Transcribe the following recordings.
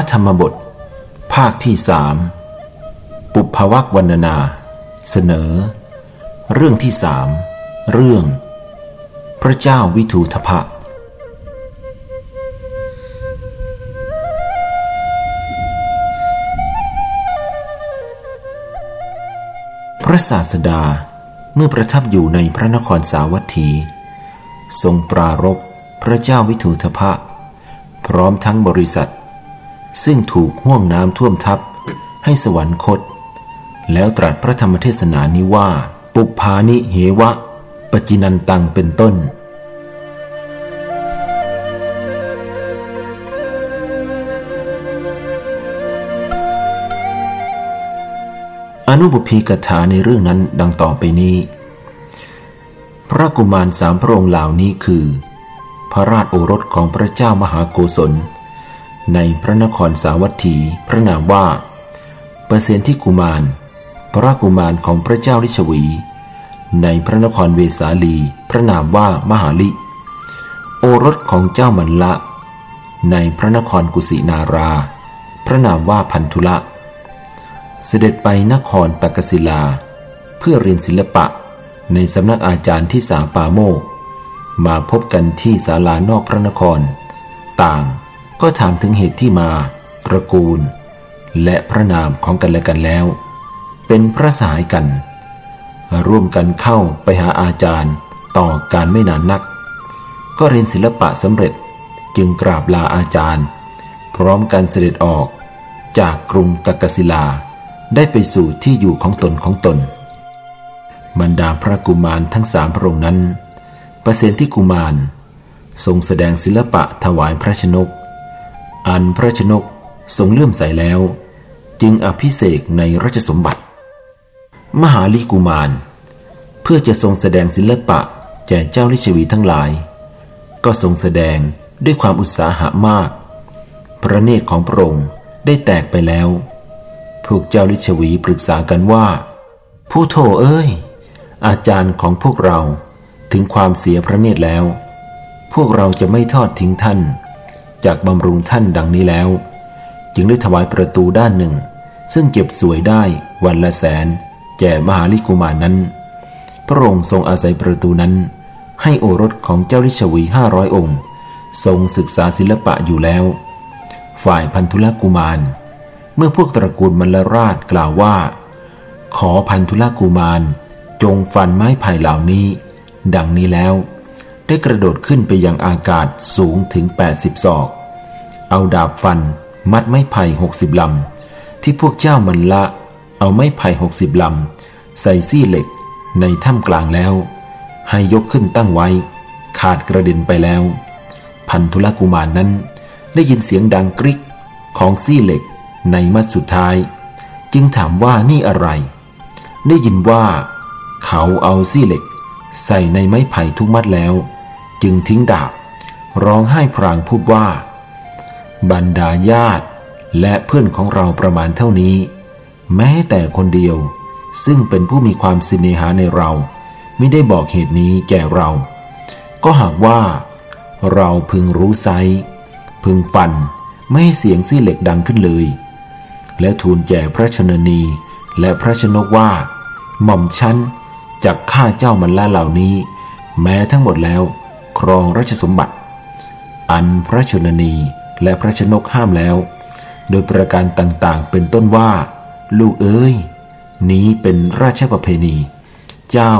ระธรรมบท ภาคที่สามปุพวักวรรณนา เสนอ เรื่องที่สามเรื่อง พระเจ้าวิทูทพะ พระศาสดาเมื่อประทับอยู่ในพระนครสาวัตถี ทรงปรารบพระเจ้าวิทูทพะ พร้อมทั้งบริษัท ซึ่งถูกห่วงน้ำท่วมทับ ให้สวรรคต แล้วตรัสพระธรรมเทศนานี้ว่า ปุพานิเหวะ ปจินันตังเป็นต้นอนุบุพีกถาในเรื่องนั้นดังต่อไปนี้ พระกุมารสามพระองค์เหล่านี้คือ พระราชโอรสของพระเจ้ามหาโกศล ในพระนครสาวัตถีพระนามว่า เปอร์เซนที่กุมาร พระกุมารของพระเจ้าลิชวี ในพระนครเวสาลี พระนามว่ามหาลิ โอรสของเจ้ามันละ ในพระนครกุสินารา พระนามว่าพันธุละ เสด็จไปนครตักกศิลา เพื่อเรียนศิลปะในสำนักอาจารย์ที่สาปาโมก มาพบกันที่ศาลานอกพระนคร ต่าง ก็ถามถึงเหตุที่มาตระกูล และพระนามของกันและกันแล้ว เป็นพระสายกัน ร่วมกันเข้าไปหาอาจารย์ต่อการไม่นานนัก ก็เรียนศิลปะสำเร็จจึงกราบลาอาจารย์ พร้อมกันเสด็จออกจากกรุงตกศิลาได้ไปสู่ที่อยู่ของตนของตน บรรดาพระกุมารทั้งสามพระองค์นั้น ประเสนที่กุมาร ทรงแสดงศิลปะถวายพระชนก อันพระชนกทรงเลื่อมใสแล้ว จึงอภิเษกในราชสมบัติ มหาลีกุมาร เพื่อจะทรงแสดงศิลปะแก่เจ้าลิชวีทั้งหลาย ก็ทรงแสดงด้วยความอุตสาหะมาก พระเนตรของพระองค์ได้แตกไปแล้ว พวกเจ้าลิชวีปรึกษากันว่า ผู้โถเอ้ย อาจารย์ของพวกเราถึงความเสียพระเนตรแล้ว พวกเราจะไม่ทอดทิ้งท่าน จากบำรุงท่านดังนี้แล้ว จึงได้ถวายประตูด้านหนึ่ง ซึ่งเก็บสวยได้วันละแสน แก่มหาลิกุมารนนั้น พระองค์ทรงอาศัยประตูนั้น ให้โอรสของเจ้าลิชวีห้าร้อยองค์ ทรงศึกษาศิลปะอยู่แล้ว ฝ่ายพันธุลกุมาร เมื่อพวกตระกูลมลราชกล่าวว่า ขอพันธุลกุมาร จงฟันไม้ไผ่เหล่านี้ ดังนี้แล้ว ได้กระโดดขึ้นไปยังอากาศสูงถึง 80 ศอก เอาดาบฟัน มัดไม้ไผ่หกสิบลำ ที่พวกเจ้ามันละ เอาไม้ไผ่หกสิบลำ ใส่ซี่เหล็กในถ้ำกลางแล้ว ให้ยกขึ้นตั้งไว้ ขาดกระเด็นไปแล้ว พันธุลกุมารนั้น ได้ยินเสียงดังกริกของซี่เหล็กในมัดสุดท้าย จึงถามว่านี่อะไร ได้ยินว่า เขาเอาซี่เหล็ก ใส่ในไม้ไผ่ทุกมัดแล้ว จึงทิ้งดาบ ร้องไห้พรางพูดว่า บรรดาญาติและเพื่อนของเราประมาณเท่านี้ แม้แต่คนเดียว ซึ่งเป็นผู้มีความสิเนหาในเราไม่ได้บอกเหตุนี้แก่เรา ก็หากว่า เราพึงรู้ไซพึงฟันไม่ให้เสียงซี่เหล็กดังขึ้นเลย และทูลแก่พระชนนีและพระชนกว่า หม่อมชั้นจากข้าเจ้ามันล่าเหล่านี้ แม้ทั้งหมดแล้ว ครองราชสมบัติ อันพระชนนีและพระชนกห้ามแล้ว โดยประการต่างๆ เป็นต้นว่า ลูกเอ้ย นี้เป็นราชประเพณี เจ้า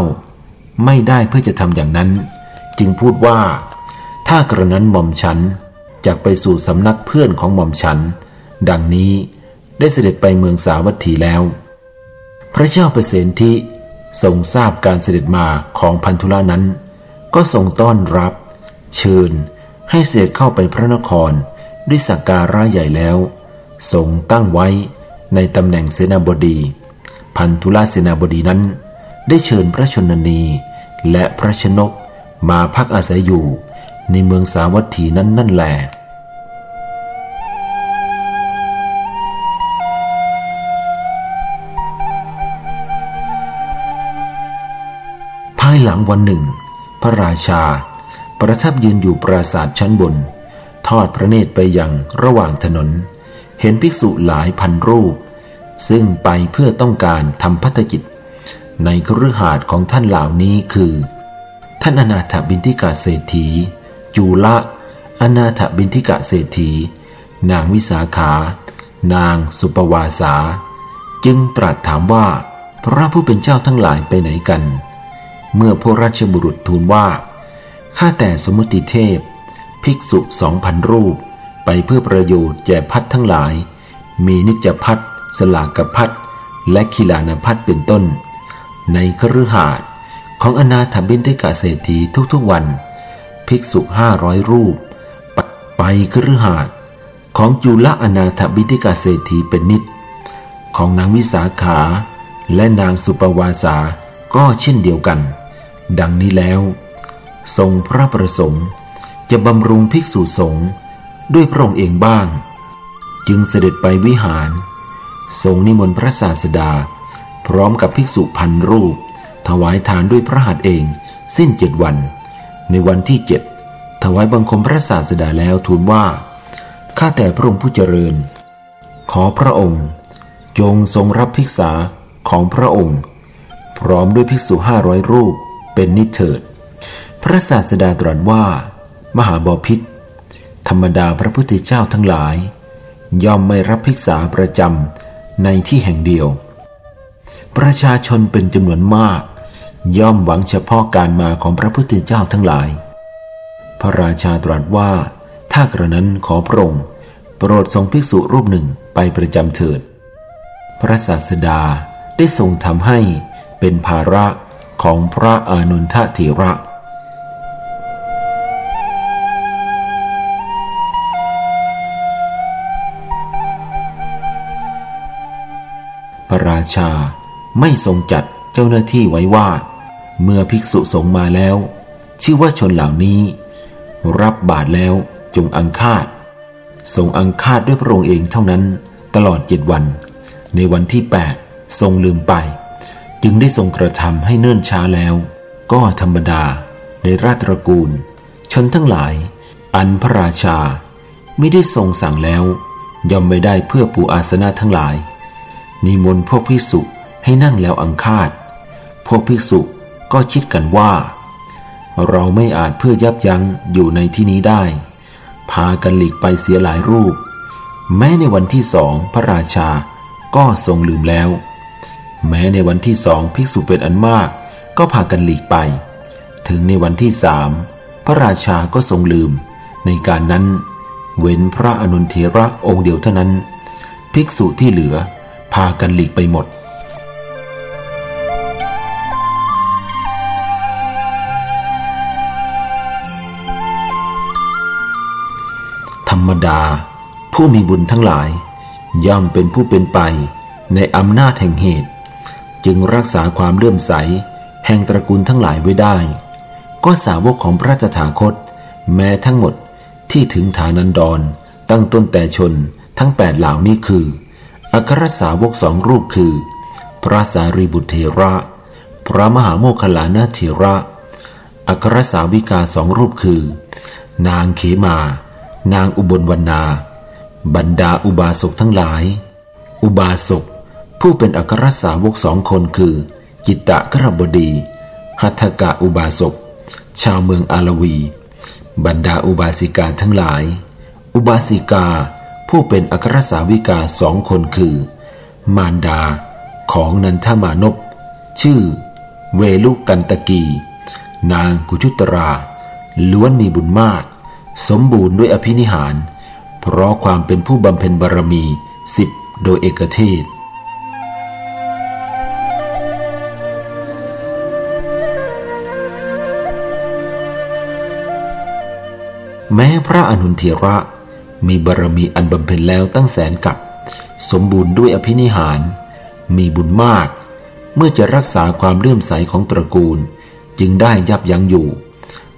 ไม่ได้เพื่อจะทำอย่างนั้น จึงพูดว่า ถ้ากระนั้นหม่อมฉันจากไปสู่สำนักเพื่อนของหม่อมฉัน ดังนี้ได้เสด็จไปเมืองสาวัตถีแล้ว พระเจ้าเปรตที่ทรงทราบการเสด็จมาของพันธุลานั้น ก็ทรงต้อนรับ เชิญให้เสด็จเข้าไปพระนครด้วยสักการะใหญ่แล้ว ทรงตั้งไว้ในตำแหน่งเสนาบดี พันธุลาเสนาบดีนั้น ได้เชิญพระชนนีและพระชนกมาพักอาศัยอยู่ในเมืองสาวัตถีนั้นนั่นแหละภายหลังวันหนึ่ง พระราชา ประทับยืนอยู่ปราสาทชั้นบน ทอดพระเนตรไปยังระหว่างถนน เห็นภิกษุหลายพันรูป ซึ่งไปเพื่อต้องการทำพัฒกิจ ในครือหาดของท่านเหล่านี้คือ ท่านอนาถบินทิกาเศรษฐี จูละอนาถบินทิกะเศรษฐี นางวิสาขา นางสุปวาสา จึงตรัสถามว่า พระผู้เป็นเจ้าทั้งหลายไปไหนกัน เมื่อพระราชบุรุษทูลว่า ข้าแต่สมุติเทพ ภิกษุสองพันรูป ไปเพื่อประโยชน์แก่พัดทั้งหลาย มีนิจพัดสลากพัดและคิลานพัดเป็นต้น ในครือหาดของอนาถบินทิกาเศรษฐีทุกๆวัน ภิกษุห้าร้อยรูป ไปคฤหาสน์ของจุลอนาถบิติกาเศรษฐีเป็นนิดของนางวิสาขาและนางสุปวาสาก็เช่นเดียวกัน ดังนี้แล้ว ทรงพระประสงค์จะบำรุงภิกษุสงฆ์ด้วยพระองค์เองบ้าง จึงเสด็จไปวิหาร ทรงนิมนต์พระศาสดา พร้อมกับภิกษุพันรูป ถวายทานด้วยพระหัตถ์เอง สิ้นเจ็ดวัน ในวันที่เจ็ดถวายบังคมพระศาสดาแล้วทูลว่า ข้าแต่พระองค์ผู้เจริญ ขอพระองค์ จงทรงรับภิกษาของพระองค์ พร้อมด้วยภิกษุห้าร้อยรูป เป็นนิเถิด พระศาสดาตรัสว่า มหาบาพิษธรรมดาพระพุทธเจ้าทั้งหลาย ย่อมไม่รับภิกษาประจำในที่แห่งเดียว ประชาชนเป็นจำนวนมาก ย่อมหวังเฉพาะการมาของพระพุทธเจ้าทั้งหลาย พระราชาตรัสว่า ถ้ากระนั้นขอพระองค์โปรดทรงภิกษุรูปหนึ่งไปประจำเถิด พระศาสดาได้ทรงทำให้เป็นภาระ ของพระอนุนทเถระ พระราชาไม่ทรงจัดเจ้าหน้าที่ไว้ว่า เมื่อภิกษุสงฆ์มาแล้ว ชื่อว่าชนเหล่านี้ รับบาตรแล้วจงอังคาดทรงอังคาดด้วยพระองค์เองเท่านั้นตลอดเจ็ดวัน ในวันที่แปดทรงลืมไป จึงได้ทรงกระทำให้เนิ่นช้าแล้ว ก็ธรรมดาในราชตระกูล ชนทั้งหลาย อันพระราชา ไม่ได้ทรงสั่งแล้วย่อมไม่ได้เพื่อปูอาสนะทั้งหลาย นิมนต์พวกภิกษุให้นั่งแล้วอังคาด พวกภิกษุก็คิดกันว่า เราไม่อาจเพื่อยับยั้งอยู่ในที่นี้ได้ พากันหลีกไปเสียหลายรูป แม้ในวันที่สองพระราชาก็ทรงลืมแล้ว แม้ในวันที่สองภิกษุเป็นอันมาก ก็พากันหลีกไป ถึงในวันที่สามพระราชาก็ทรงลืม ในการนั้น เว้นพระอนุนเทระองค์เดียวเท่านั้น ภิกษุที่เหลือ พากันหลีกไปหมดธรรมดา ผู้มีบุญทั้งหลาย ย่อมเป็นผู้เป็นไปในอำนาจแห่งเหตุ จึงรักษาความเลื่อมใส แห่งตระกูลทั้งหลายไว้ได้ ก็สาวกของพระจถาคต แม้ทั้งหมดที่ถึงฐานันดร ตั้งต้นแต่ชนทั้งแปดเหล่านี้คือ อัครสาวกสองรูปคือ พระสารีบุตรเทระ พระมหาโมคลานาเทระ อัครสาวิกาสองรูปคือ นางเขมา นางอุบลวรรณา บรรดาอุบาสกทั้งหลาย อุบาสก ผู้เป็นอัครสาวกสองคนคือจิตตะกรบดี หัตถกะอุบาสก ชาวเมืองอาลวี บรรดาอุบาสิกาทั้งหลาย อุบาสิกาผู้เป็นอัครสาวิกาสองคนคือ มารดาของนันทมานพชื่อ เวลุกันตกี นางกุชุตรา ล้วนมีบุญมาก สมบูรณ์ด้วยอภินิหาร เพราะความเป็นผู้บำเพ็ญบารมีสิบโดยเอกเทศ แม้พระอนุนเทระ มีบารมีอันบำเพ็ญแล้วตั้งแสนกับ สมบูรณ์ด้วยอภินิหาร มีบุญมาก เมื่อจะรักษาความเลื่อมใสของตระกูล จึงได้ยับยั้งอยู่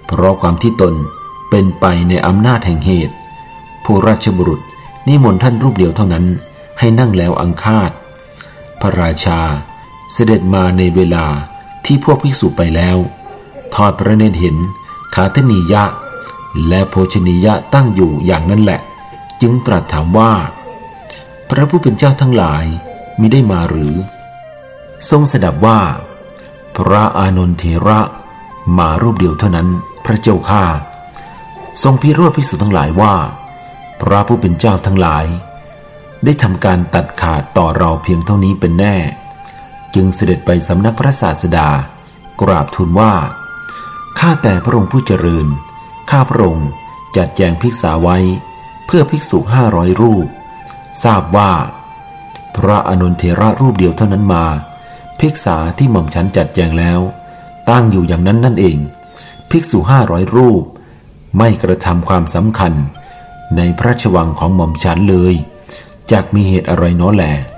เพราะความที่ตนเป็นไปในอำนาจแห่งเหตุ ผู้ราชบุรุษนิมนต์ท่านรูปเดียวเท่านั้น ให้นั่งแล้วอังคาด พระราชาเสด็จมาในเวลาที่พวกภิกษุไปแล้ว ทอดพระเนตรเห็นขาทนียะ และโภชนียะตั้งอยู่อย่างนั้นแหละ จึงตรัสถามว่า พระผู้เป็นเจ้าทั้งหลายมิได้มาหรือ ทรงสดับว่า พระอานนทเถระมารูปเดียวเท่านั้นพระเจ้าข้าทรงพิโรธภิกษุทั้งหลายว่า พระผู้เป็นเจ้าทั้งหลาย ได้ทำการตัดขาดต่อเราเพียงเท่านี้เป็นแน่ จึงเสด็จไปสำนักพระศาสดา กราบทูลว่าข้าแต่พระองค์ผู้เจริญ ข้าพระองค์จัดแจงภิกษาไว้ เพื่อภิกษุห้าร้อยรูป ทราบว่า พระอนุนเทระรูปเดียวเท่านั้นมา ภิกษาที่หม่อมฉันจัดแจงแล้ว ตั้งอยู่อย่างนั้นนั่นเอง ภิกษุห้าร้อยรูป ไม่กระทำความสำคัญ ในพระราชวังของหม่อมฉันเลยจากมีเหตุอะไรน้อแหลพ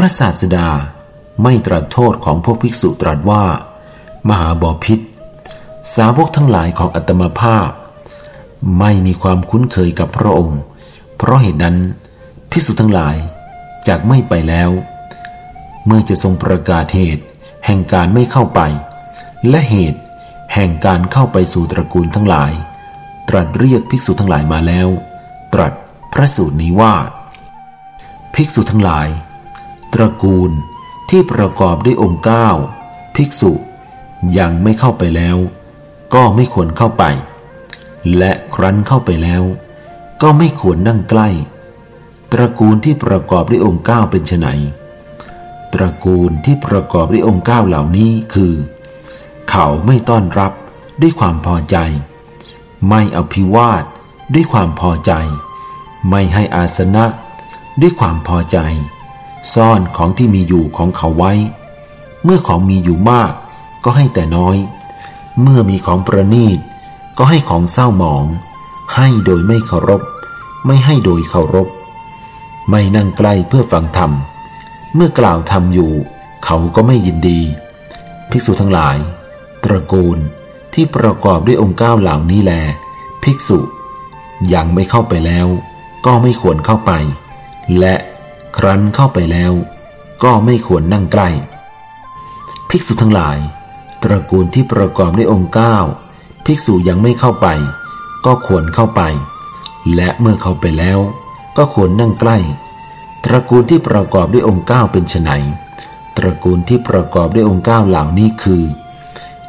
ระศาสดาไม่ตรัสโทษของพวกภิกษุตรัสว่า มหาบอพิษ สาวกทั้งหลายของอัตมภาพ ไม่มีความคุ้นเคยกับพระองค์ เพราะเหตุนั้นภิกษุทั้งหลายจากไม่ไปแล้ว เมื่อจะทรงประกาศเหตุ แห่งการไม่เข้าไป และเหตุแห่งการเข้าไปสู่ตระกูลทั้งหลาย ตรัสเรียกภิกษุทั้งหลายมาแล้ว ตรัสพระสูตรนี้ว่า ภิกษุทั้งหลาย ตระกูลที่ประกอบด้วยองค์ก้าภิกษุยังไม่เข้าไปแล้ว ก็ไม่ควรเข้าไป และครั้นเข้าไปแล้ว ก็ไม่ควรนั่งใกล้ ตระกูลที่ประกอบด้วยองค์ก้าเป็นไนตระกูลที่ประกอบด้วยองค์ก้าเหล่านี้คือ เขาไม่ต้อนรับด้วยความพอใจ ไม่อภิวาทด้วยความพอใจ ไม่ให้อาสนะด้วยความพอใจ ซ่อนของที่มีอยู่ของเขาไว้ เมื่อของมีอยู่มากก็ให้แต่น้อย เมื่อมีของประนีต ก็ให้ของเศร้าหมอง ให้โดยไม่เคารพ ไม่ให้โดยเคารพ ไม่นั่งใกล้เพื่อฟังธรรม เมื่อกล่าวธรรมอยู่ เขาก็ไม่ยินดี ภิกษุทั้งหลาย ตระกูลที่ประกอบด้วยองค์เก้าเหล่านี้แล ภิกษุ ยังไม่เข้าไปแล้ว ก็ไม่ควรเข้าไป และ ครั้นเข้าไปแล้ว ก็ไม่ควรนั่งใกล้ ภิกษุทั้งหลาย ตระกูลที่ประกอบด้วยองค์เก้าภิกษุยังไม่เข้าไป ก็ควรเข้าไป และเมื่อเข้าไปแล้ว ก็ควรนั่งใกล้ ตระกูลที่ประกอบด้วยองค์เก้าเป็นไนตระกูลที่ประกอบด้วยองค์เก้าเหล่านี้คือ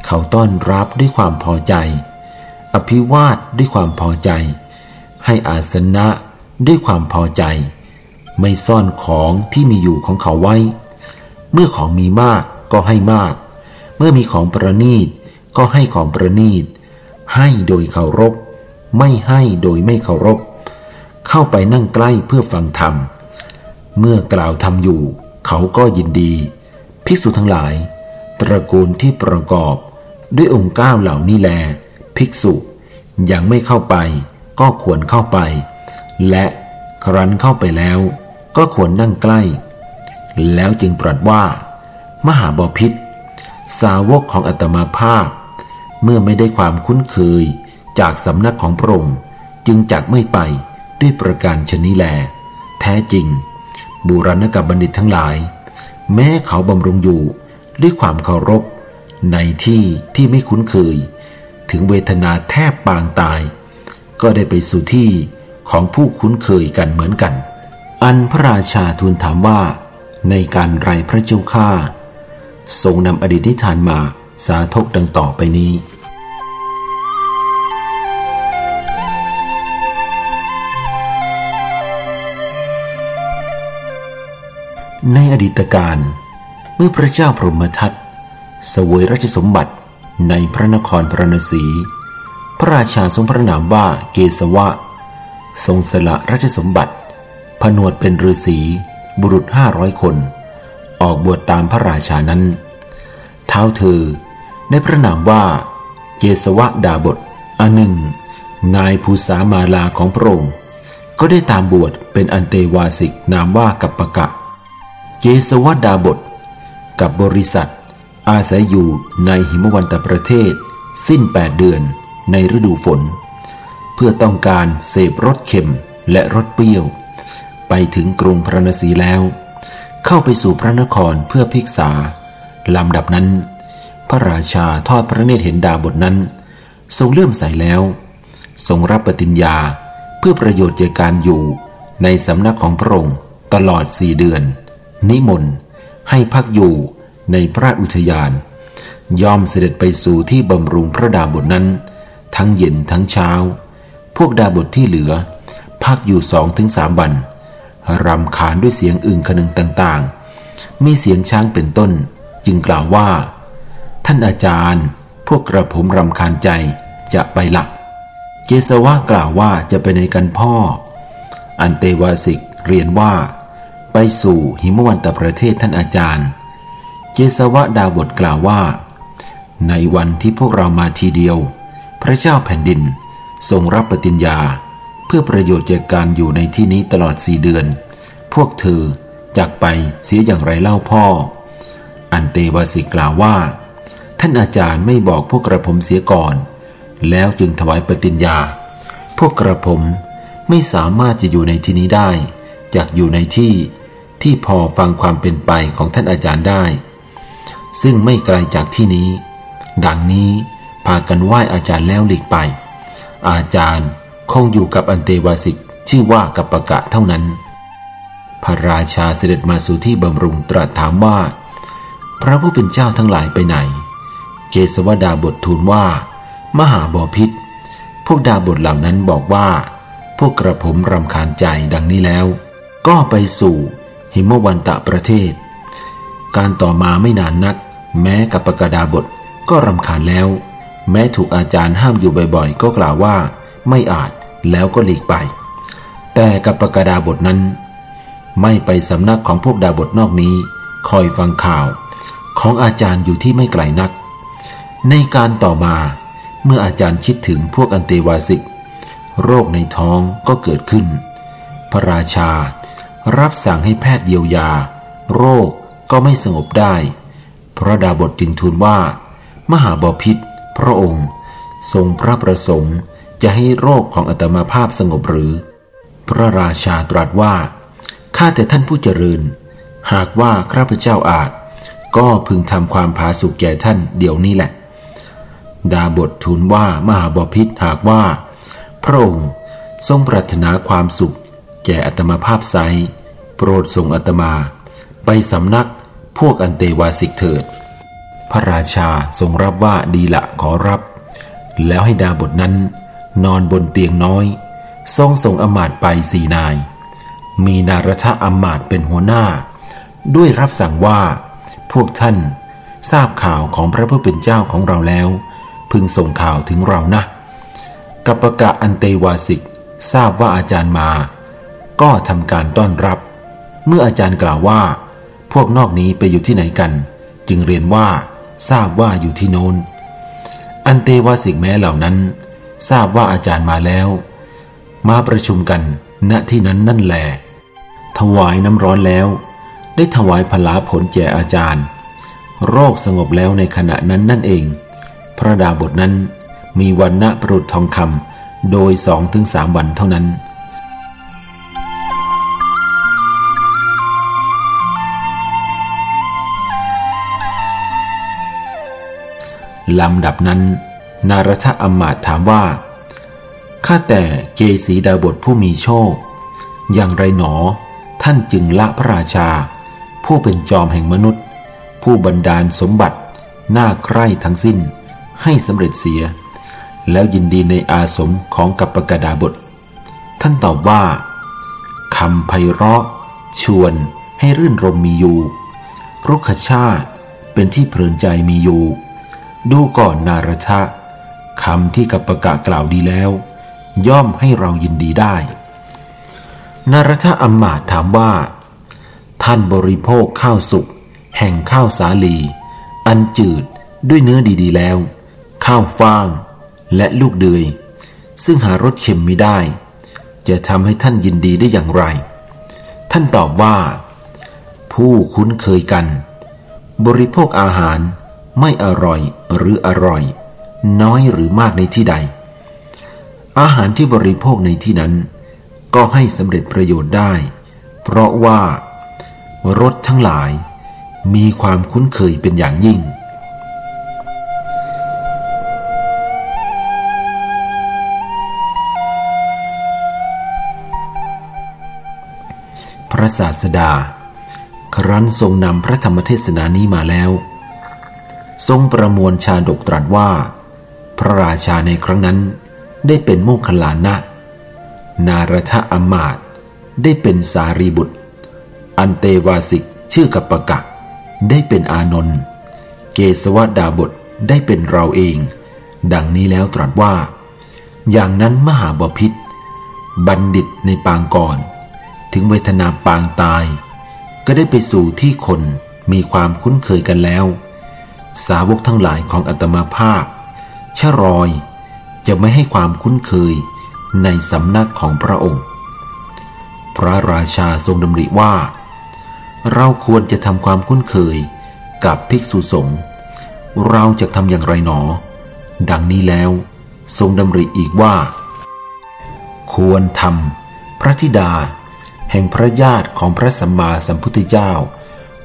เขาต้อนรับด้วยความพอใจ อภิวาทด้วยความพอใจ ให้อาสนะด้วยความพอใจ ไม่ซ่อนของที่มีอยู่ของเขาไว้ เมื่อของมีมากก็ให้มาก เมื่อมีของประนีตก็ให้ของประนีต ให้โดยเคารพ ไม่ให้โดยไม่เคารพ เข้าไปนั่งใกล้เพื่อฟังธรรม เมื่อกล่าวธรรมอยู่ เขาก็ยินดี ภิกษุทั้งหลาย ตระกูลที่ประกอบด้วยองค์ก้าเหล่านี้แล ภิกษุยังไม่เข้าไป ก็ควรเข้าไป และครั้นเข้าไปแล้ว ก็ควรนั่งใกล้ แล้วจึงตรัสว่า มหาบาพิษสาวกของอัตมาภาพ เมื่อไม่ได้ความคุ้นเคยจากสำนักของพระองค์จึงจักไม่ไปด้วยประการชนิแล แท้จริง บุรณกับบัณฑิตทั้งหลาย แม้เขาบำรุงอยู่ด้วยความเคารพ ในที่ที่ไม่คุ้นเคย ถึงเวทนาแทบปางตาย ก็ได้ไปสู่ที่ของผู้คุ้นเคยกันเหมือนกัน อันพระราชาทูลถามว่า ในการไรพระเจ้าข้าทรงนำอดีตนิทานมาสาธกดังต่อไปนี้ ในอดีตการเมื่อพระเจ้าพรหมทัตสวยราชสมบัติในพระนครพระนศีพระราชาทรงพระนามว่าเกสวะ ทรงสละราชสมบัติ ผนวดเป็นฤาษีบุรุษห้าร้อยคน ออกบวชตามพระราชานั้น เท้าเธอในพระนามว่าเกสวะดาบทอันหนึ่ง นายภูษามาลาของพระองค์ก็ได้ตามบวชเป็นอันเตวาสิกนามว่ากัปปะกะ เยสวดาบท กับบริษัท อาศัยอยู่ในหิมวันตประเทศ สิ้นแปดเดือนในฤดูฝน เพื่อต้องการเสพรสเค็มและรสเปรี้ยว ไปถึงกรุงพระนศีแล้ว เข้าไปสู่พระนครเพื่อพิกษาลำดับนั้น พระราชาทอดพระเนตรเห็นดาบทนั้น ทรงเลื่อมใสแล้ว ทรงรับปฏิญญาเพื่อประโยชน์แก่การอยู่ในสำนักของพระองค์ตลอดสี่เดือน นิมนต์ให้พักอยู่ในพระอุทยาน ยอมเสด็จไปสู่ที่บำรุงพระดาบทนั้น ทั้งเย็นทั้งเช้า พวกดาบทที่เหลือ พักอยู่สองถึงสามวัน รำขานด้วยเสียงอึ่งคนึงต่างๆ มีเสียงช้างเป็นต้น จึงกล่าวว่า ท่านอาจารย์ พวกกระผมรำคาญใจจะไปละเกสวะกล่าวว่าจะไปในกันพ่อ อันเตวาสิกเรียนว่า ไปสู่หิมวันตประเทศท่านอาจารย์เจสวะดาบทกล่าวว่า ในวันที่พวกเรามาทีเดียว พระเจ้าแผ่นดินทรงรับปฏิญญา พื่อประโยชน์แก่การอยู่ในที่นี้ตลอดสี่เดือน พวกเธอจากไปเสียอย่างไรเล่าพ่อ อันเตวาสิกล่าวว่า ท่านอาจารย์ไม่บอกพวกกระผมเสียก่อน แล้วจึงถวายปฏิญญา พวกกระผมไม่สามารถจะอยู่ในที่นี้ได้อยากอยู่ในที่ที่พอฟังความเป็นไปของท่านอาจารย์ได้ ซึ่งไม่ไกลจากที่นี้ ดังนี้พากันไหว้อาจารย์แล้วหลีกไป อาจารย์ คงอยู่กับอันเตวาสิกชื่อว่ากัปปะกะเท่านั้น พระราชาเสด็จมาสู่ที่บำรุงตรัสถามว่า พระผู้เป็นเจ้าทั้งหลายไปไหน เกสวดาบททูลว่า มหาบอพิษ พวกดาบทเหล่านั้นบอกว่า พวกกระผมรำคาญใจดังนี้แล้ว ก็ไปสู่หิมวันตะประเทศ การต่อมาไม่นานนัก แม้กับปกดาบทก็รำคาญแล้ว แม้ถูกอาจารย์ห้ามอยู่บ่อยๆ ก็กล่าวว่าไม่อาจ แล้วก็หลีกไป แต่กับปกดาบทนั้น ไม่ไปสำนักของพวกดาบทนอกนี้ คอยฟังข่าวของอาจารย์อยู่ที่ไม่ไกลนัก ในการต่อมาเมื่ออาจารย์คิดถึงพวกอันเตวาสิก โรคในท้องก็เกิดขึ้น พระราชา รับสั่งให้แพทย์เยียวยา โรคก็ไม่สงบได้ พระดาบทจึงทูลว่า มหาบาพิษพระองค์ ทรงพระประสงค์ จะให้โรคของอัตมาภาพสงบหรือ พระราชาตรัสว่าข้าแต่ท่านผู้เจริญ หากว่าข้าพเจ้าอาจ ก็พึงทำความผาสุกแก่ท่านเดี๋ยวนี้แหละ ดาบททูลว่ามหาบพิษหากว่า พระองค์ทรงปรารถนาความสุข แก่อัตมาภาพไซโปรดส่งอัตมา ไปสำนักพวกอันเตวาสิกเถิด พระราชาทรงรับว่าดีละขอรับ แล้วให้ดาบทนั้น นอนบนเตียงน้อยทรงส่งอมาตไปสี่นาย มีนารทะอมาตเป็นหัวหน้า ด้วยรับสั่งว่า พวกท่านทราบข่าวของพระผู้เป็นเจ้าของเราแล้ว พึงส่งข่าวถึงเรานะกัปปะกะอันเตวาสิกทราบว่าอาจารย์มา ก็ทำการต้อนรับ เมื่ออาจารย์กล่าวว่า พวกนอกนี้ไปอยู่ที่ไหนกัน จึงเรียนว่าทราบว่าอยู่ที่โน้น อันเตวาสิกแม้เหล่านั้น ทราบว่าอาจารย์มาแล้ว มาประชุมกันณที่นั้นนั่นแหลถวายน้ำร้อนแล้ว ได้ถวายพลาผลแก่อาจารย์ โรคสงบแล้วในขณะนั้นนั่นเอง พระดาบทนั้นมีวันณะปรุดทองคำโดยสองถึงสามวันเท่านั้นลำดับนั้น นารทะอมาตถามว่า ข้าแต่เกสีดาบทผู้มีโชค อย่างไรหนอ ท่านจึงละพระราชา ผู้เป็นจอมแห่งมนุษย์ ผู้บันดาลสมบัติหน่าใคร่ทั้งสิ้นให้สำเร็จเสีย แล้วยินดีในอาสมของกัปปกดาบท ท่านตอบว่าคำไพเราะ ชวนให้รื่นรมมีอยู่รุกขชาติเป็นที่เพลินใจมีอยู่ ดูก่อนนารทะ คำที่กัปปะกะกล่าวดีแล้ว ย่อมให้เรายินดีได้ นารทะอัมมาถามว่า ท่านบริโภคข้าวสุกแห่งข้าวสาลี อันจืดด้วยเนื้อดีๆแล้ว ข้าวฟ่าง และลูกเดือย ซึ่งหารสเค็มไม่ได้ จะทำให้ท่านยินดีได้อย่างไร ท่านตอบว่า ผู้คุ้นเคยกัน บริโภคอาหารไม่อร่อยหรืออร่อย น้อยหรือมากในที่ใด อาหารที่บริโภคในที่นั้น ก็ให้สำเร็จประโยชน์ได้ เพราะว่ารสทั้งหลาย มีความคุ้นเคยเป็นอย่างยิ่ง พระศาสดา ครั้นทรงนำพระธรรมเทศนานี้มาแล้ว ทรงประมวลชาดกตรัสว่า พระราชาในครั้งนั้น ได้เป็นโมคคลานะ นารทะอมาตได้เป็นสารีบุตร อันเตวาสิกชื่อกับปะกะ ได้เป็นอานนท์เกสวดาบทได้เป็นเราเอง ดังนี้แล้วตรัสว่า อย่างนั้นมหาบพิษบัณฑิตในปางก่อน ถึงเวทนาปางตาย ก็ได้ไปสู่ที่คนมีความคุ้นเคยกันแล้ว สาวกทั้งหลายของอัตมาภาพ ชรอยจะไม่ให้ความคุ้นเคยในสำนักของพระองค์ พระราชาทรงดำริว่า เราควรจะทำความคุ้นเคยกับภิกษุสงฆ์เราจะทำอย่างไรหนอ ดังนี้แล้วทรงดำริอีกว่า ควรทำพระธิดา แห่งพระญาติของพระสัมมาสัมพุทธเจ้า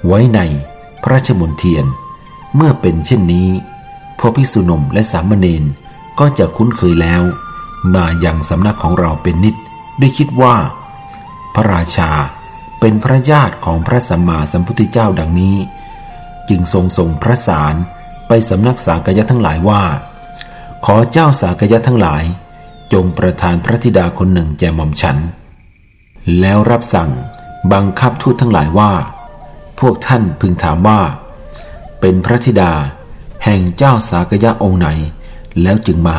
ไว้ในพระราชมนเทียน เมื่อเป็นเช่นนี้ กภิกษุนมและสามเณรก็จะคุ้นเคยแล้ว มาอย่างสำนักของเราเป็นนิดด้วยคิดว่า พระราชาเป็นพระญาติของพระสัมมาสัมพุทธเจ้าดังนี้ จึงทรงส่งพระสารไปสำนักสากยะทั้งหลายว่า ขอเจ้าสากยะทั้งหลาย จงประทานพระธิดาคนหนึ่งแก่หม่อมฉัน แล้วรับสั่งบังคับทูตทั้งหลายว่า พวกท่านพึงถามว่า เป็นพระธิดา แห่งเจ้าสากยะองค์ไหน แล้วจึงมา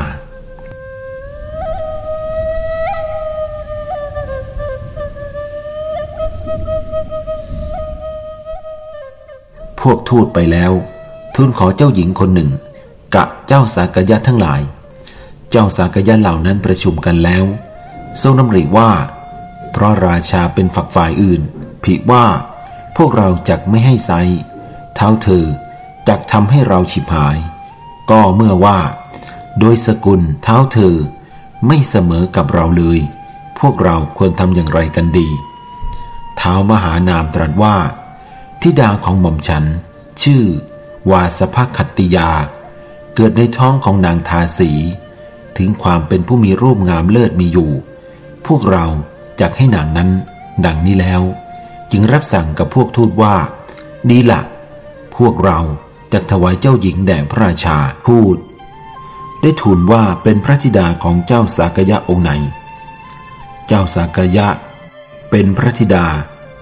พวกทูตไปแล้ว ทูลขอเจ้าหญิงคนหนึ่ง กะเจ้าสากยะทั้งหลาย เจ้าสากยะเหล่านั้นประชุมกันแล้วทรงนำริว่า เพราะราชาเป็นฝักฝ่ายอื่น ผิดว่าพวกเราจักไม่ให้ไซเท้าเธอ จักทำให้เราฉิบหาย ก็เมื่อว่า โดยสกุลเท้าเธอ ไม่เสมอกับเราเลย พวกเราควรทำอย่างไรกันดี เท้ามหานามตรัสว่าทิดาของหม่อมฉัน ชื่อ วาสภคัตติยา เกิดในท้องของนางทาสี ถึงความเป็นผู้มีรูปงามเลิศมีอยู่ พวกเราจักให้นางนั้น ดังนี้แล้ว จึงรับสั่งกับพวกทูตว่า ดีละ พวกเรา จะถวายเจ้าหญิงแด่พระราชาพูด ได้ทูลว่าเป็นพระธิดาของเจ้าสากยะองค์ไหน เจ้าสากยะ เป็นพระธิดา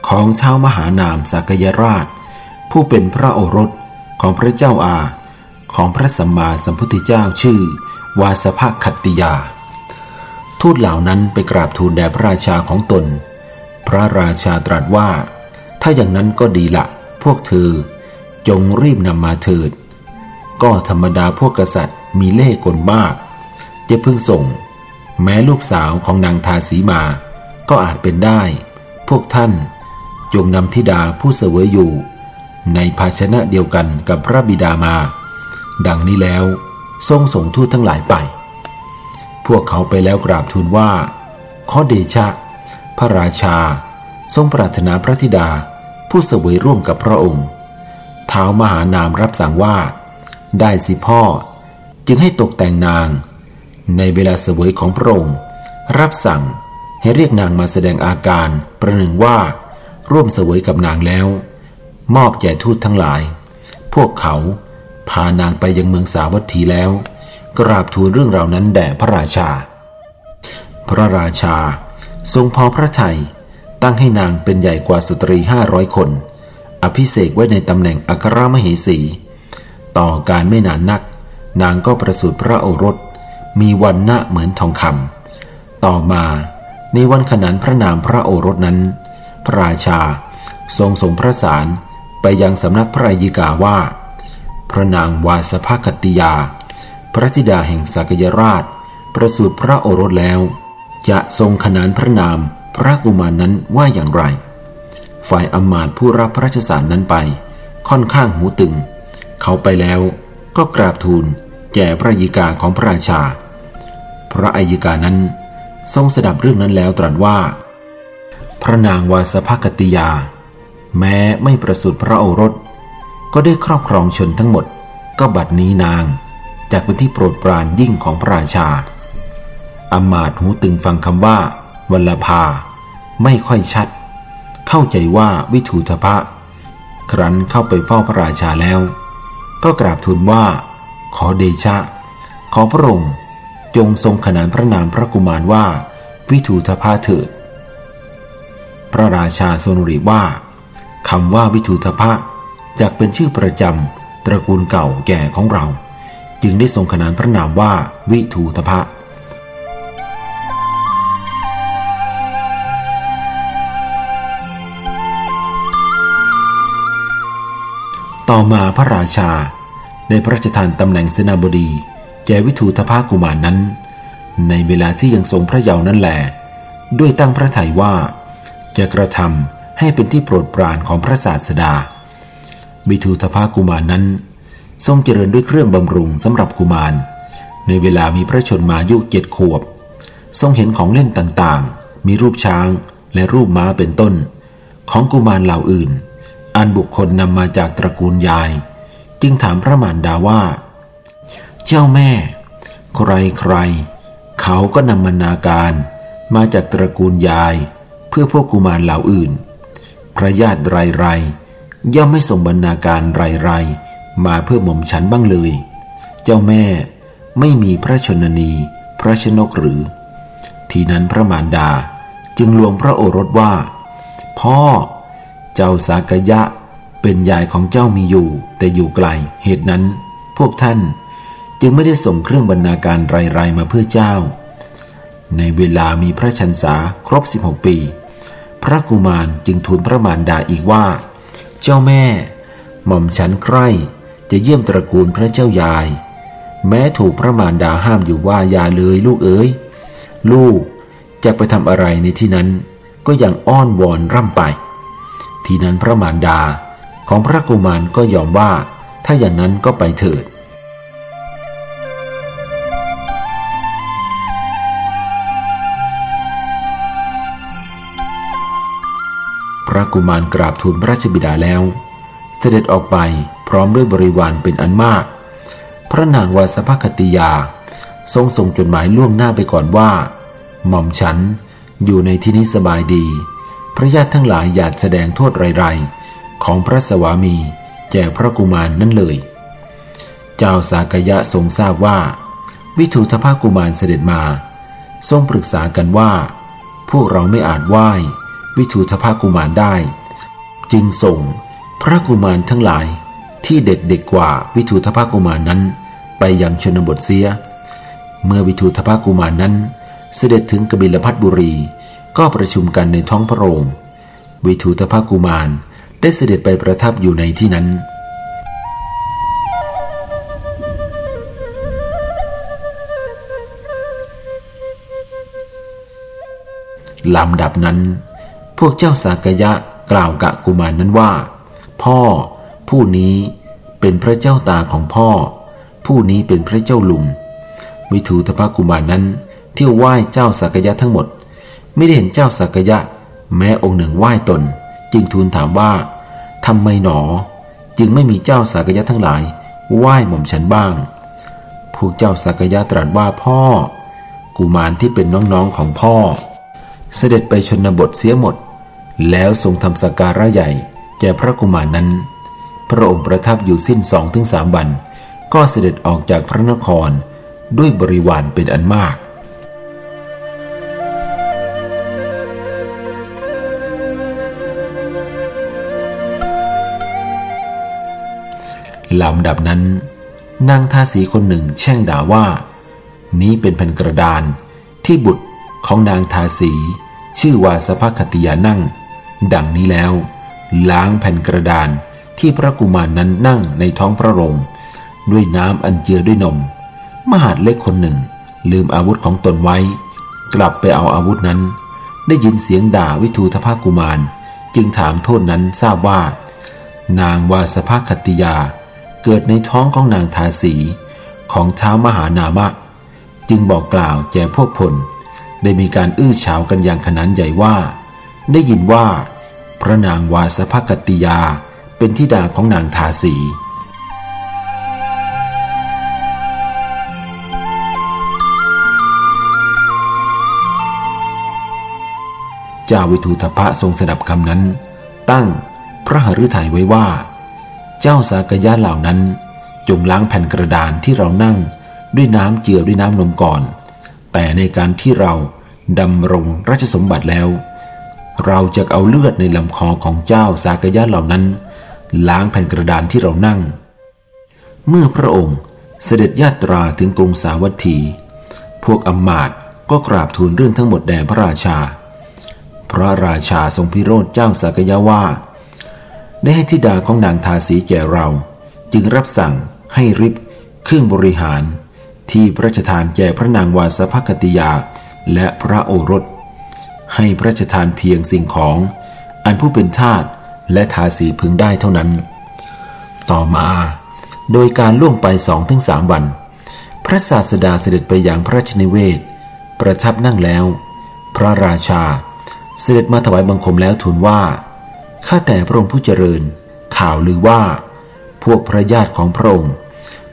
ของชาวมหานามสากยราช ผู้เป็นพระโอรสของพระเจ้าอา ของพระสัมมาสัมพุทธเจ้าชื่อ วาสภคัตติยา ทูตเหล่านั้นไปกราบทูลแด่พระราชาของตน พระราชาตรัสว่า ถ้าอย่างนั้นก็ดีละพวกเธอ จงรีบนำมาเถิด ก็ธรรมดาพวกกษัตริย์มีเล่ห์กลมากจะพึ่งส่ง แม้ลูกสาวของนางทาสีมา ก็อาจเป็นได้ พวกท่านจงนำธิดาผู้เสวยอยู่ ในภาชนะเดียวกันกับพระบิดามา ดังนี้แล้ว ทรงส่งทูตทั้งหลายไป พวกเขาไปแล้วกราบทูลว่าข้อเดชะ พระราชา ทรงปรารถนาพระธิดาผู้เสวยร่วมกับพระองค์ ท้ามหานามรับสั่งว่า ได้สิพ่อ จึงให้ตกแต่งนาง ในเวลาเสวยของพระองค์ รับสั่งให้เรียกนางมาแสดงอาการประหนึ่งว่า ร่วมเสวยกับนางแล้ว มอบแก่ทูตทั้งหลาย พวกเขาพานางไปยังเมืองสาวัตถีแล้ว กราบทูลเรื่องราวนั้นแด่พระราชา พระราชาทรงพอพระทัยตั้งให้นางเป็นใหญ่กว่าสตรีห้าร้อยคน อภิเษกไว้ในตำแหน่งอัครมเหสี ต่อการไม่นานนัก นางก็ประสูติพระโอรส มีวันณะเหมือนทองคำต่อมาในวันขนานพระนามพระโอรสนั้น พระราชาทรงส่งพระสารไปยังสำนักพระยิกาว่า พระนางวาสภคติยา พระธิดาแห่งสักยราช ประสูติพระโอรสแล้ว จะทรงขนานพระนามพระกุมารนนั้นว่าอย่างไร ฝ่ายอมาตผู้รับพระราชสารนั้นไป ค่อนข้างหูตึง เขาไปแล้วก็กราบทูลแก่พระยิกาของพระราชา พระอัยิกานั้นทรงสดับเรื่องนั้นแล้วตรัสว่า พระนางวาสภกติยา แม้ไม่ประสูติพระโอรส ก็ได้ครอบครองชนทั้งหมด ก็บัดนี้นางจากเป็นที่โปรดปรานยิ่งของพระราชาอมาตหูตึงฟังคำว่า วัลภา ไม่ค่อยชัด เข้าใจว่าวิถูทพะ ครั้นเข้าไปเฝ้าพระราชาแล้ว ก็กราบทูลว่า ขอเดชะ ขอพระองค์จงทรงขนานพระนามพระกุมารว่า วิถูทพะเถิด พระราชาทรงรีว่าคำว่าวิถูทพะจากเป็นชื่อประจำตระกูลเก่าแก่ของเรา จึงได้ทรงขนานพระนามว่าวิถูทพะ ต่อมาพระราชา ได้พระราชทานตำแหน่งเสนาบดีแก่วิทูทภากุมารนนั้น ในเวลาที่ยังทรงพระเยาว์นั่นแหลด้วยตั้งพระทัยว่า จะกระทำให้เป็นที่โปรดปรานของพระศาสดา วิทูทภากุมารนั้น ทรงเจริญด้วยเครื่องบำรุงสำหรับกุมาร ในเวลามีพระชนมายุเจ็ดขวบ ทรงเห็นของเล่นต่างๆ มีรูปช้างและรูปม้าเป็นต้น ของกุมารเหล่าอื่น อันบุคคลนำมาจากตระกูลยาย จึงถามพระมารดาว่า เจ้าแม่ ใครใครเขาก็นำมนาการ มาจากตระกูลยาย เพื่อพวกกุมารเหล่าอื่น พระญาติไรไรย่อมไม่ส่งบรรณาการไรไรมาเพื่อหม่อมฉันบ้างเลย เจ้าแม่ไม่มีพระชนนี พระชนกหรือ ทีนั้นพระมารดาจึงลวงพระโอรสว่า พ่อ เจ้าสากยะเป็นยายของเจ้ามีอยู่ แต่อยู่ไกล เหตุนั้น พวกท่านจึงไม่ได้ส่งเครื่องบรรณาการไรๆมาเพื่อเจ้า ในเวลามีพระชันษาครบ 16 ปี พระกุมารจึงทูลพระมารดาอีกว่า เจ้าแม่ หม่อมฉันใคร่จะเยี่ยมตระกูลพระเจ้ายาย แม้ถูกพระมารดาห้ามอยู่ว่าอย่าเลยลูกเอ๋ย ลูกจะไปทำอะไรในที่นั้นก็ยังอ้อนวอนร่ำไป ทีนั้นพระมารดาของพระกุมารก็ยอมว่า ถ้าอย่างนั้นก็ไปเถิด พระกุมารกราบทูลพระราชบิดาแล้ว เสด็จออกไปพร้อมด้วยบริวารเป็นอันมาก พระนางวาสภคติยา ทรงส่งจดหมายล่วงหน้าไปก่อนว่า หม่อมฉันอยู่ในที่นี้สบายดี พระญาติทั้งหลายอยากแสดงโทษไรๆ ของพระสวามีแก่พระกุมารนนั่นเลย เจ้าสากยะทรงทราบว่า วิถูทภากุมารเสด็จมา ทรงปรึกษากันว่า พวกเราไม่อาจไหว้ วิถูทภากุมารได้ จึงส่งพระกุมารทั้งหลายที่เด็กเด็กกว่าวิถูทภากุมารนั้น ไปยังชนบทเสีย เมื่อวิถูทภากุมารนั้น เสด็จถึงกบิลพัทบุรี ก็ประชุมกันในท้องพระโรงวิทูตภกุมารได้เสด็จไปประทับอยู่ในที่นั้น ลำดับนั้น พวกเจ้าสากยะกล่าวกะกุมารนนั้นว่า พ่อ ผู้นี้เป็นพระเจ้าตาของพ่อ ผู้นี้เป็นพระเจ้าลุง วิทูตภกุมารนั้น เที่ยวไหว้เจ้าสากยะทั้งหมด ไม่ได้เห็นเจ้าสักยะ แม้องค์หนึ่งไหว้ตน จึงทูลถามว่าทำไมหนอ จึงไม่มีเจ้าสักยะทั้งหลายไหว้หม่อมฉันบ้าง พวกเจ้าสักยะตรัสว่าพ่อ กุมารที่เป็นน้องๆของพ่อ เสด็จไปชนบทเสียหมด แล้วทรงทำสักการะใหญ่แก่พระกุมารนั้น พระองค์ประทับอยู่สิ้นสองถึงสามวัน ก็เสด็จออกจากพระนครด้วยบริวารเป็นอันมาก ลำดับนั้นนางทาสีคนหนึ่งแช่งด่าว่า นี้เป็นแผ่นกระดานที่บุตรของนางทาสีชื่อว่าสภคติยานั่ง ดังนี้แล้ว ล้างแผ่นกระดานที่พระกุมารนนั้นนั่งในท้องพระโรงด้วยน้ำอันเจือด้วยนม มหาดเล็กคนหนึ่ง ลืมอาวุธของตนไว้ กลับไปเอาอาวุธนั้น ได้ยินเสียงด่าวิทูทภากุมาร จึงถามโทษนั้นทราบว่า นางวาสภคติยา เกิดในท้องของนางทาสีของเท้ามหานามะ จึงบอกกล่าวแก่พวกพล ได้มีการอื้อฉาวกันอย่างขนาดใหญ่ว่า ได้ยินว่า พระนางวาสภกติยาเป็นทิดาของนางทาสีจาวิทูธพะทรงสดับคำนั้น ตั้งพระหฤทัยไว้ว่า เจ้าสากยะเหล่านั้น จงล้างแผ่นกระดานที่เรานั่งด้วยน้ำเจือด้วยน้ำนมก่อน แต่ในการที่เราดำรงราชสมบัติแล้ว เราจะเอาเลือดในลำคอของเจ้าสากยะเหล่านั้น ล้างแผ่นกระดานที่เรานั่ง เมื่อพระองค์เสด็จญาตราถึงกรุงสาวัตถี พวกอมมาตก็กราบทูลเรื่องทั้งหมดแด่พระราชา พระราชาทรงพิโรธเจ้าสากยะว่า ได้ให้ธิดาของนางทาสีแก่เรา จึงรับสั่งให้ริบเครื่องบริหาร ที่พระราชทานแก่พระนางวาสภคติยาและพระโอรส ให้พระราชทานเพียงสิ่งของ อันผู้เป็นทาสและทาสีพึงได้เท่านั้น ต่อมา โดยการล่วงไปสองถึงสามวัน พระศาสดาเสด็จไปอย่างพระราชนิเวศ ประทับนั่งแล้ว พระราชาเสด็จมาถวายบังคมแล้วทูลว่า ข้าแต่พระองค์ผู้เจริญ ข่าวลือว่า พวกพระญาติของพระองค์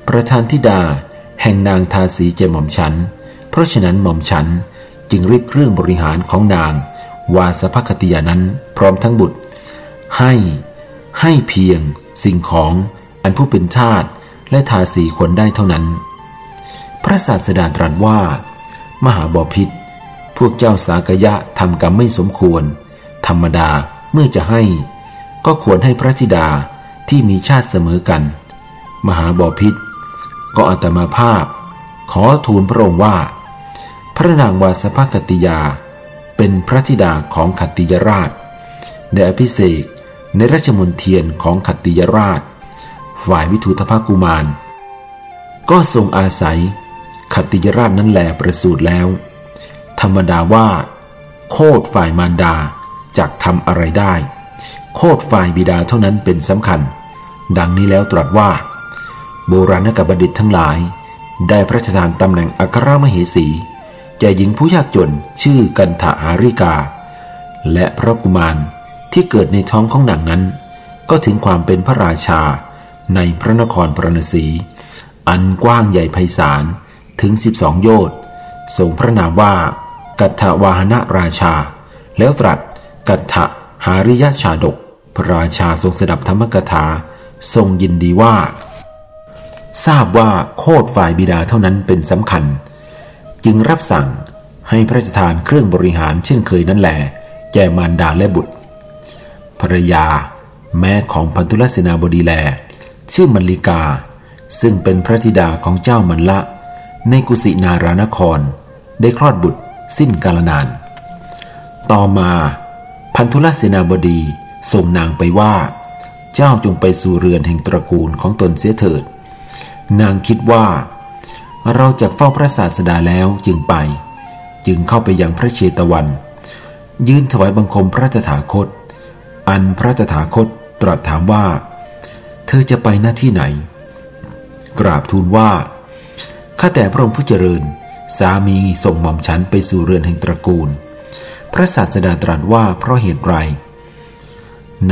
ประธานธิดา แห่งนางทาสีเจหม่อมฉัน เพราะฉะนั้นหม่อมฉันจึงรีบเครื่องบริหารของนาง วาสภคติยานั้นพร้อมทั้งบุตร ให้ ให้เพียง สิ่งของอันผู้เป็นทาสและทาสีคนได้เท่านั้น พระศาสดาตรัสว่า มหาบอพิษพวกเจ้าสากยะทำกรรมไม่สมควร ธรรมดา เมื่อจะให้ ก็ควรให้พระธิดาที่มีชาติเสมอกัน มหาบอพิษก็อัตมาภาพ ขอทูลพระองค์ว่า พระนางวาสภกติยา เป็นพระธิดาของขัตติยราชได้อภิเษกในราชมนเทียนของขัตติยราช ฝ่ายวิทูตภกุมาร ก็ทรงอาศัยขัตติยราชนั้นแหลประสูติแล้ว ธรรมดาว่า โคดฝ่ายมารดา จักทำอะไรได้ โคดฝ่ายบิดาเท่านั้นเป็นสำคัญ ดังนี้แล้วตรัสว่า โบราณกบัณฑิตทั้งหลาย ได้พระราชทานตำแหน่งอัครมเหสีแก่หญิงผู้ยากจนชื่อกันถาหาริกา และพระกุมารที่เกิดในท้องของนางนั้น ก็ถึงความเป็นพระราชาในพระนครพระนศีอันกว้างใหญ่ไพศาลถึง 12 โยชน์ทรงพระนามว่า กัตถวาหนะราชา แล้วตรัส กัตถะหาริยชาดก พระราชาทรงสดับธรรมกถา ทรงยินดีว่า ทราบว่าโคดฝ่ายบิดาเท่านั้นเป็นสำคัญ จึงรับสั่งให้พระราชทานเครื่องบริหารเช่นเคยนั่นแหละแก่มารดาและบุตรภรยา แม่ของพันธุลเสนาบดีแล ชื่อมัลลิกา ซึ่งเป็นพระธิดาของเจ้ามันละ ในกุสินารานคร ได้คลอดบุตรสิ้นกาลนาน ต่อมา พันธุลเสนาบดีส่งนางไปว่า เจ้าจงไปสู่เรือนแห่งตระกูลของตนเสียเถิด นางคิดว่า เราจะเฝ้าพระศาสดาแล้วจึงไป จึงเข้าไปยังพระเชตวัน ยืนถวายบังคมพระจถาคต อันพระจถาคตตรัสถามว่า เธอจะไปหน้าที่ไหน กราบทูลว่าข้าแต่พระองค์ผู้เจริญ สามีส่งหม่อมฉันไปสู่เรือนแห่งตระกูล พระศาสดาตรัสว่าเพราะเหตุไร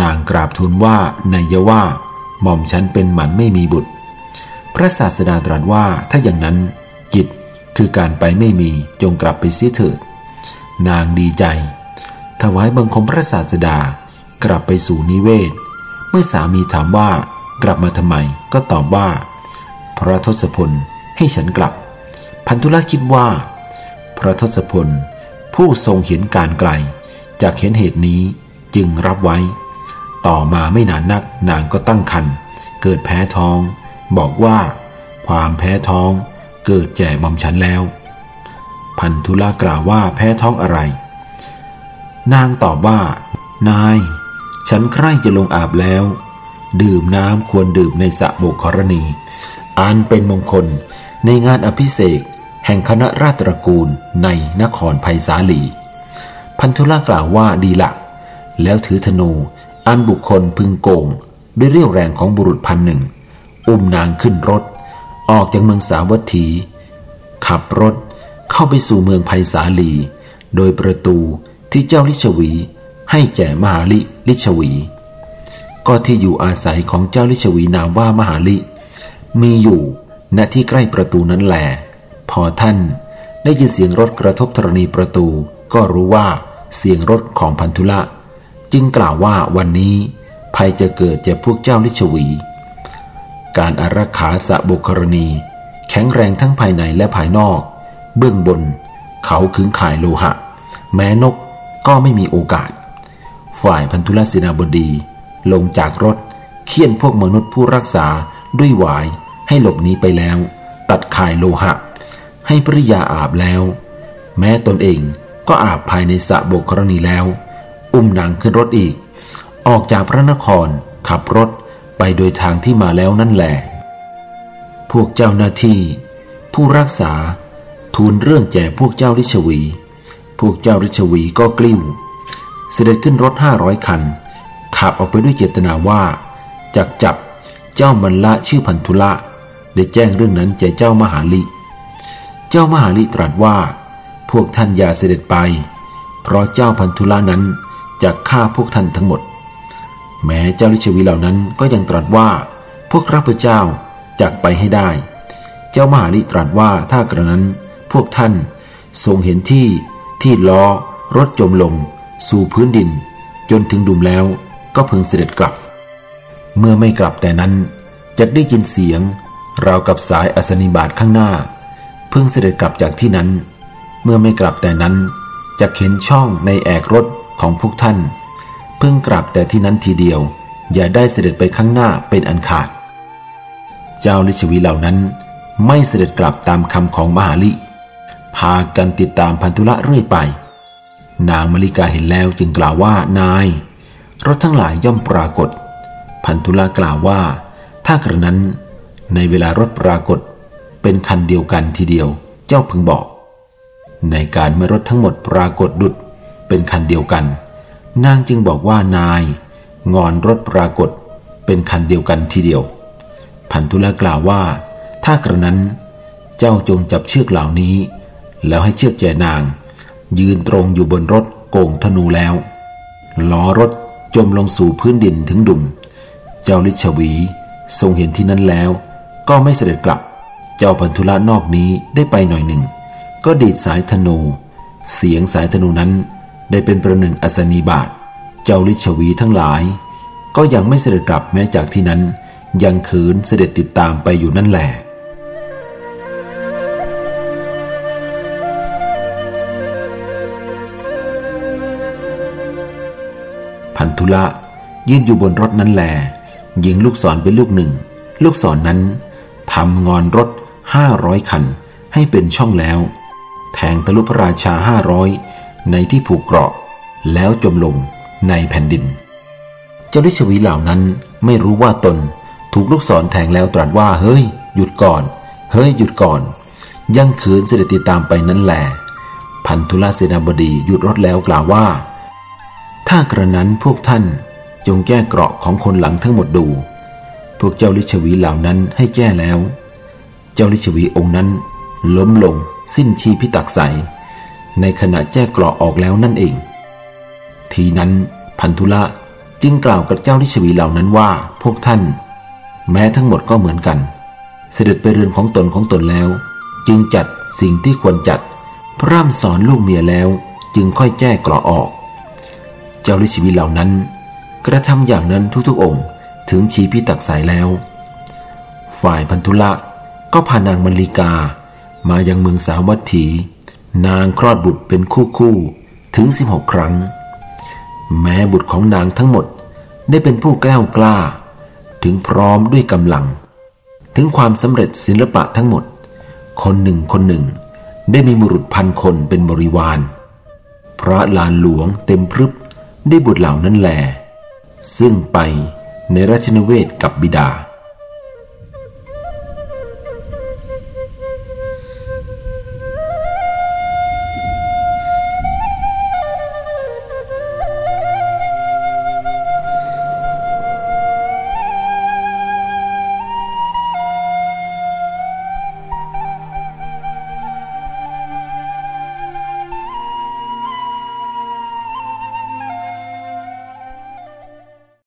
นางกราบทูลว่าในยว่าหม่อมฉันเป็นหมันไม่มีบุตร พระศาสดาตรัสว่าถ้าอย่างนั้นกิจคือการไปไม่มีจงกลับไปเสียเถิด นางดีใจ ถวายบังคมพระศาสดากลับไปสู่นิเวศ เมื่อสามีถามว่ากลับมาทำไมก็ตอบว่า พระทศพลให้ฉันกลับ พันธุลคิดว่า พระทศพล ผู้ทรงเห็นการไกลจากเห็นเหตุนี้จึงรับไว้ ต่อมาไม่นานนักนางก็ตั้งครรภ์เกิดแพ้ท้อง บอกว่า ความแพ้ท้องเกิดแก่มอมฉันแล้ว พันธุลากล่าวว่าแพ้ท้องอะไร นางตอบว่า นาย ฉันใคร่จะลงอาบแล้ว ดื่มน้ำควรดื่มในสระโบกรณี อันเป็นมงคลในงานอภิเษก แห่งคณะราชตรกูลในนครไผ่สาลี พันธุลากล่าวว่าดีละ แล้วถือธนูอันบุคคลพึงโกง ด้วยเรี่ยวแรงของบุรุษพันหนึ่ง อุ้มนางขึ้นรถ ออกจากเมืองสาวัตถี ขับรถเข้าไปสู่เมืองไผ่สาลี โดยประตูที่เจ้าลิชวี ให้แก่มหาลิลิชวี ก็ที่อยู่อาศัยของเจ้าลิชวีนามว่ามหาลิ มีอยู่ณที่ใกล้ประตูนั้นแหละ พอท่านได้ยินเสียงรถกระทบธรณีประตู ก็รู้ว่าเสียงรถของพันธุละ จึงกล่าวว่าวันนี้ ภัยจะเกิดจากพวกเจ้าลิชวี การอารักขาสะบุครณี แข็งแรงทั้งภายในและภายนอก เบื้องบน เขาขึงข่ายโลหะ แม้นกก็ไม่มีโอกาส ฝ่ายพันธุลศินาบดี ลงจากรถเคี่ยนพวกมนุษย์ผู้รักษาด้วยหวายให้หลบหนีไปแล้ว ตัดข่ายโลหะ ให้ภริยาอาบแล้ว แม้ตนเองก็อาบภายในสระโบกรณีแล้ว อุ้มนางขึ้นรถอีก ออกจากพระนครขับรถไปโดยทางที่มาแล้วนั่นแหละพวกเจ้าหน้าที่ ผู้รักษาทูลเรื่องแก่พวกเจ้าริชวี พวกเจ้าริชวีก็กลิ้ว เสด็จขึ้นรถห้าร้อยคัน ขับออกไปด้วยเจตนาว่าจากจับเจ้ามันละชื่อพันธุละ ได้แจ้งเรื่องนั้นแก่เจ้ามหาลิ เจ้ามหาลิตรัสว่า พวกท่านอย่าเสด็จไป เพราะเจ้าพันธุละนั้นจะฆ่าพวกท่านทั้งหมด แม้เจ้าลิชวีเหล่านั้นก็ยังตรัสว่า พวกข้าพเจ้าจักไปให้ได้ เจ้ามหาลิตรัสว่าถ้ากระนั้นพวกท่านทรงเห็นที่ที่ล้อรถจมลง สู่พื้นดิน จนถึงดุมแล้วก็พึงเสด็จกลับ เมื่อไม่กลับแต่นั้นจะได้ยินเสียง ราวกับสายอสนิบาตข้างหน้า เพิ่งเสด็จกลับจากที่นั้น เมื่อไม่กลับแต่นั้นจะเห็นช่องในแอกรถของพวกท่าน เพิ่งกลับแต่ที่นั้นทีเดียว อย่าได้เสด็จไปข้างหน้าเป็นอันขาด เจ้าลิชวีเหล่านั้น ไม่เสด็จกลับตามคำของมหาลิ พากันติดตามพันธุละเรื่อยไป นางมลิกาเห็นแล้วจึงกล่าวว่านาย รถทั้งหลายย่อมปรากฏ พันธุลากล่าวว่า ถ้ากระนั้น ในเวลารถปรากฏ เป็นคันเดียวกันทีเดียว เจ้าพึงบอก ในการเมื่อรถทั้งหมดปรากฏดุดเป็นคันเดียวกัน นางจึงบอกว่านาย งอนรถปรากฏ เป็นคันเดียวกันทีเดียว พันธุลากล่าวว่า ถ้ากระนั้น เจ้าจงจับเชือกเหล่านี้ แล้วให้เชือกแย่นาง ยืนตรงอยู่บนรถโกงธนูแล้วล้อรถจมลงสู่พื้นดินถึงดุม เจ้าลิชวีทรงเห็นที่นั้นแล้ว ก็ไม่เสด็จกลับ เจ้าพันธุละนอกนี้ได้ไปหน่อยหนึ่ง ก็ดีดสายธนู เสียงสายธนูนั้นได้เป็นประหนึ่งอสนีบาท เจ้าลิชวีทั้งหลาย ก็ยังไม่เสด็จกลับแม้จากที่นั้น ยังคืนเสด็จติดตามไปอยู่นั่นแหละพันธุละยืนอยู่บนรถนั้นแหลยิงลูกศรเป็นลูกหนึ่ง ลูกศรนนั้นทำงอนรถ ห้าร้อยคัน ให้เป็นช่องแล้ว แทงทะลุพระราชาห้าร้อยในที่ผูกเกราะ แล้วจมลงในแผ่นดิน เจ้าลิชวีเหล่านั้นไม่รู้ว่าตนถูกลูกศรแทงแล้วตรัสว่าเฮ้ย หยุดก่อน เฮ้ย หยุดก่อน ยั่งคืนเสด็จติดตามไปนั้นแหลพันธุลเสนาบดีหยุดรถแล้วกล่าวว่า ถ้ากระนั้นพวกท่านจงแก้เกราะของคนหลังทั้งหมดดู พวกเจ้าลิชวีเหล่านั้นให้แก้แล้ว เจ้าลิชวีองค์นั้น ล้มลงสิ้นชีพิตักใส ในขณะแก้เกราะออกแล้วนั่นเอง ทีนั้นพันธุละจึงกล่าวกับเจ้าลิชวีเหล่านั้นว่าพวกท่าน แม้ทั้งหมดก็เหมือนกัน เสด็จไปเรือนของตนของตนแล้ว จึงจัดสิ่งที่ควรจัด พร่ำสอนลูกเมียแล้ว จึงค่อยแก้เกราะออก เจ้าลิชวีเหล่านั้น กระทำอย่างนั้นทุกๆองค์ถึงชีพิตักสายแล้ว ฝ่ายพันธุละ ก็พานางมลิกา มายังเมืองสาวัตถี นางคลอดบุตรเป็นคู่คู่ถึง 16 ครั้ง แม้บุตรของนางทั้งหมดได้เป็นผู้แก้วกล้า ถึงพร้อมด้วยกำลัง ถึงความสำเร็จศิลปะทั้งหมด คนหนึ่งคนหนึ่ง ได้มีบุรุษพันคนเป็นบริวาร พระลานหลวงเต็มพรึบได้บุตรเหล่านั้นแหลซึ่งไปในราชนเวศกับบิดา